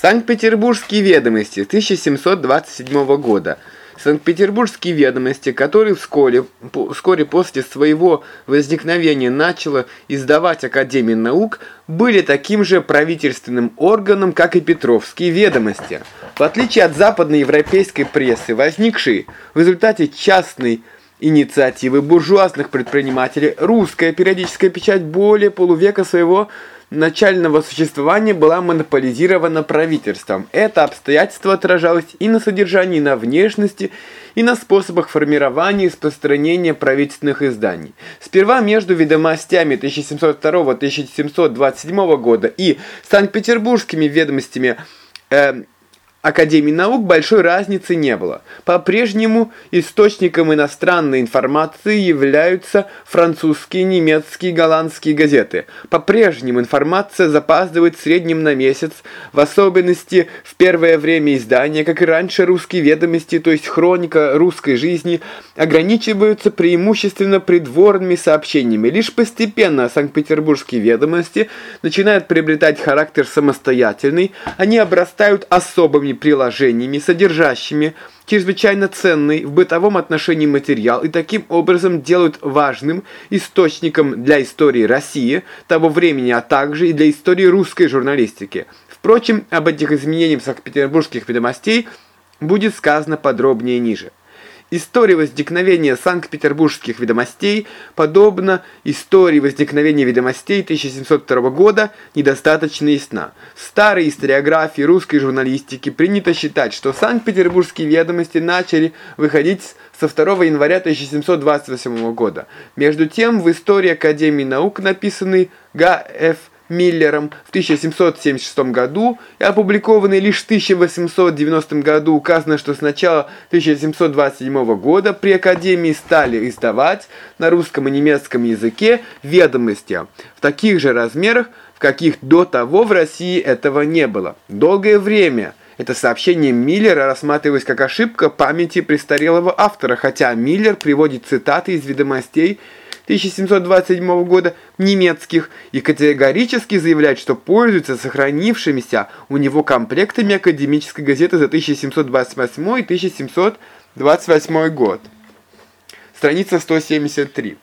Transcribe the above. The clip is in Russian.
Санкт-Петербургские ведомости 1727 года. Санкт-Петербургские ведомости, которые вскоре, вскоре после своего возникновения начала издавать Академия наук, были таким же правительственным органом, как и Петровские ведомости. В отличие от западноевропейской прессы, возникшей в результате частной инициативы буржуазных предпринимателей, русская периодическая печать более полувека своего начального существования была монополизирована правительством. Это обстоятельство отражалось и на содержании, и на внешности, и на способах формирования и распространения правительственных изданий. Сперва между ведомостями 1702-1727 года и Санкт-Петербургскими ведомостями э, Академии наук большой разницы не было. По-прежнему источником иностранной информации являются французские, немецкие, голландские газеты. По-прежнему информация запаздывает в среднем на месяц, в особенности в первое время издания, как и раньше русские ведомости, то есть хроника русской жизни, ограничиваются преимущественно придворными сообщениями. Лишь постепенно Санкт-Петербургские ведомости начинают приобретать характер самостоятельный, они обрастают особыми новыми приложениями, содержащими чрезвычайно ценный в бытовом отношении материал и таким образом делают важным источником для истории России того времени, а также и для истории русской журналистики. Впрочем, об этих изменениях Санкт-Петербургских ведомостей будет сказано подробнее ниже. История возникновения Санкт-Петербургских ведомостей, подобно истории возникновения ведомостей 1702 года, недостаточно ясна. В старой историографии русской журналистики принято считать, что Санкт-Петербургские ведомости начали выходить со 2 января 1728 года. Между тем, в истории Академии наук, написанной Г.Ф. Миллером в 1776 году и опубликованный лишь в 1890 году, указано, что с начала 1727 года при Академии стали издавать на русском и немецком языке ведомости в таких же размерах, в каких до того в России этого не было. Долгое время это сообщение Миллера рассматривалось как ошибка памяти престарелого автора, хотя Миллер приводит цитаты из ведомостей 1727 года немецких и категорически заявляет, что пользуется сохранившимися у него комплектами академической газеты за 1728 и 1728 год. Страница 173.